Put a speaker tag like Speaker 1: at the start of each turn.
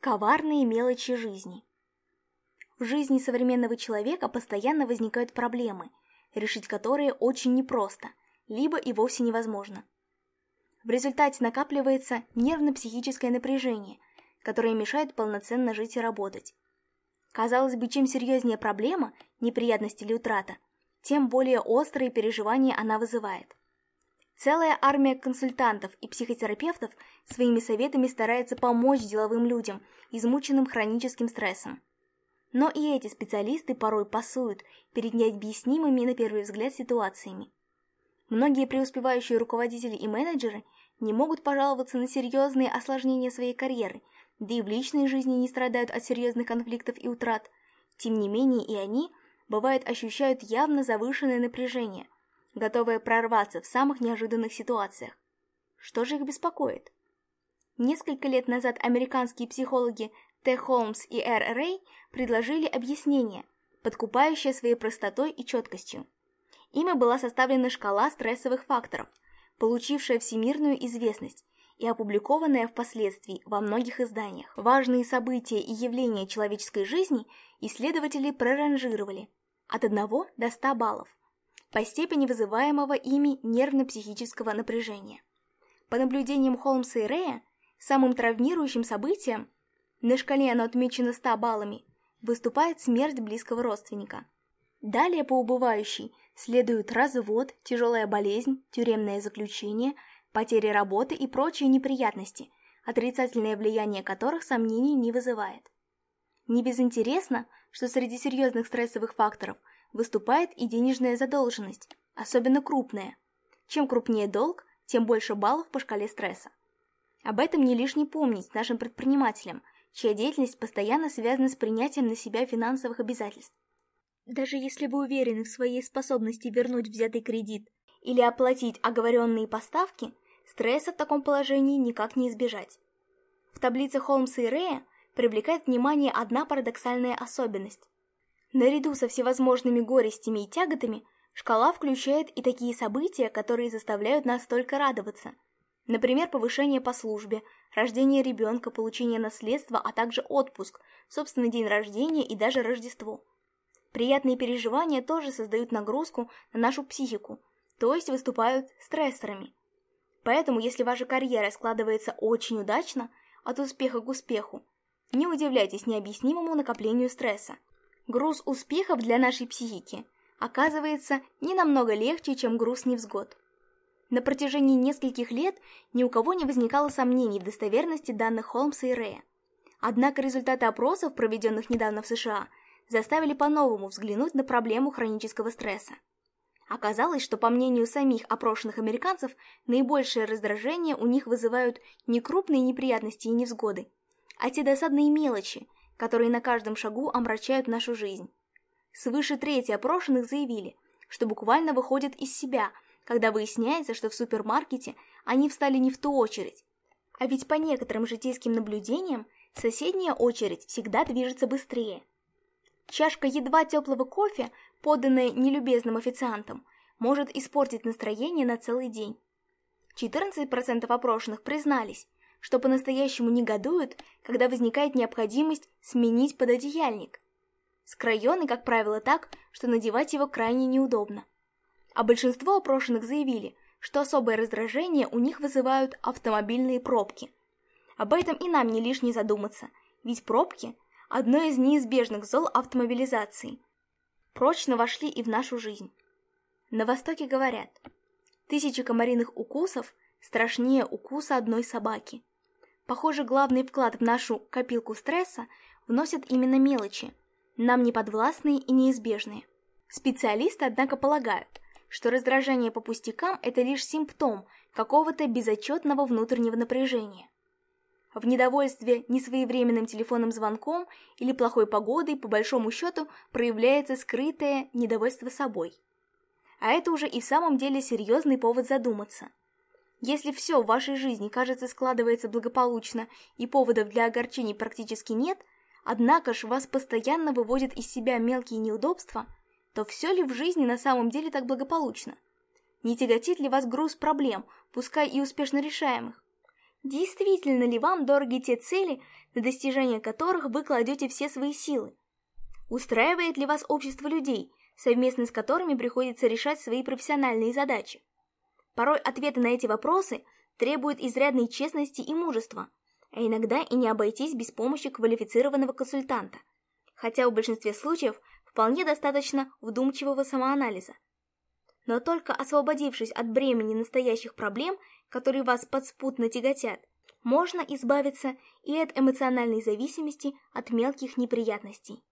Speaker 1: Коварные мелочи жизни. В жизни современного человека постоянно возникают проблемы, решить которые очень непросто, либо и вовсе невозможно. В результате накапливается нервно-психическое напряжение, которое мешает полноценно жить и работать. Казалось бы, чем серьезнее проблема, неприятность или утрата, тем более острые переживания она вызывает. Целая армия консультантов и психотерапевтов своими советами старается помочь деловым людям, измученным хроническим стрессом. Но и эти специалисты порой пасуют перед необъяснимыми на первый взгляд ситуациями. Многие преуспевающие руководители и менеджеры не могут пожаловаться на серьезные осложнения своей карьеры, да и в личной жизни не страдают от серьезных конфликтов и утрат. Тем не менее и они, бывает, ощущают явно завышенное напряжение – готовая прорваться в самых неожиданных ситуациях. Что же их беспокоит? Несколько лет назад американские психологи Т. Холмс и Р. Рэй предложили объяснение, подкупающее своей простотой и четкостью. Ими была составлена шкала стрессовых факторов, получившая всемирную известность и опубликованная впоследствии во многих изданиях. Важные события и явления человеческой жизни исследователи проранжировали от 1 до 100 баллов по степени вызываемого ими нервно-психического напряжения. По наблюдениям Холмса и Рея, самым травмирующим событием, на шкале оно отмечено 100 баллами, выступает смерть близкого родственника. Далее по убывающей следуют развод, тяжелая болезнь, тюремное заключение, потери работы и прочие неприятности, отрицательное влияние которых сомнений не вызывает. Не безинтересно, что среди серьезных стрессовых факторов – выступает и денежная задолженность, особенно крупная. Чем крупнее долг, тем больше баллов по шкале стресса. Об этом не лишне помнить нашим предпринимателям, чья деятельность постоянно связана с принятием на себя финансовых обязательств. Даже если вы уверены в своей способности вернуть взятый кредит или оплатить оговоренные поставки, стресса в таком положении никак не избежать. В таблице Холмса и Рея привлекает внимание одна парадоксальная особенность. Наряду со всевозможными горестями и тяготами, шкала включает и такие события, которые заставляют нас только радоваться. Например, повышение по службе, рождение ребенка, получение наследства, а также отпуск, собственный день рождения и даже Рождество. Приятные переживания тоже создают нагрузку на нашу психику, то есть выступают стрессорами. Поэтому, если ваша карьера складывается очень удачно, от успеха к успеху, не удивляйтесь необъяснимому накоплению стресса. Груз успехов для нашей психики оказывается не намного легче, чем груз невзгод. На протяжении нескольких лет ни у кого не возникало сомнений в достоверности данных Холмса и Рея. Однако результаты опросов, проведенных недавно в США, заставили по-новому взглянуть на проблему хронического стресса. Оказалось, что по мнению самих опрошенных американцев, наибольшее раздражение у них вызывают не крупные неприятности и невзгоды, а те досадные мелочи, которые на каждом шагу омрачают нашу жизнь. Свыше трети опрошенных заявили, что буквально выходят из себя, когда выясняется, что в супермаркете они встали не в ту очередь. А ведь по некоторым житейским наблюдениям соседняя очередь всегда движется быстрее. Чашка едва теплого кофе, поданная нелюбезным официантом, может испортить настроение на целый день. 14% опрошенных признались, что по-настоящему негодуют, когда возникает необходимость сменить пододеяльник. Скраены, как правило, так, что надевать его крайне неудобно. А большинство опрошенных заявили, что особое раздражение у них вызывают автомобильные пробки. Об этом и нам не лишне задуматься, ведь пробки – одно из неизбежных зол автомобилизации. Прочно вошли и в нашу жизнь. На Востоке говорят, тысячи комариных укусов страшнее укуса одной собаки – Похоже, главный вклад в нашу копилку стресса вносят именно мелочи, нам не подвластные и неизбежные. Специалисты, однако, полагают, что раздражение по пустякам – это лишь симптом какого-то безотчетного внутреннего напряжения. В недовольстве несвоевременным телефонным звонком или плохой погодой, по большому счету, проявляется скрытое недовольство собой. А это уже и в самом деле серьезный повод задуматься, если все в вашей жизни, кажется, складывается благополучно и поводов для огорчений практически нет, однако ж вас постоянно выводят из себя мелкие неудобства, то все ли в жизни на самом деле так благополучно? Не тяготит ли вас груз проблем, пускай и успешно решаемых? Действительно ли вам дороги те цели, на достижение которых вы кладете все свои силы? Устраивает ли вас общество людей, совместно с которыми приходится решать свои профессиональные задачи? Порой ответы на эти вопросы требуют изрядной честности и мужества, а иногда и не обойтись без помощи квалифицированного консультанта, хотя в большинстве случаев вполне достаточно вдумчивого самоанализа. Но только освободившись от бремени настоящих проблем, которые вас подспутно тяготят, можно избавиться и от эмоциональной зависимости от мелких неприятностей.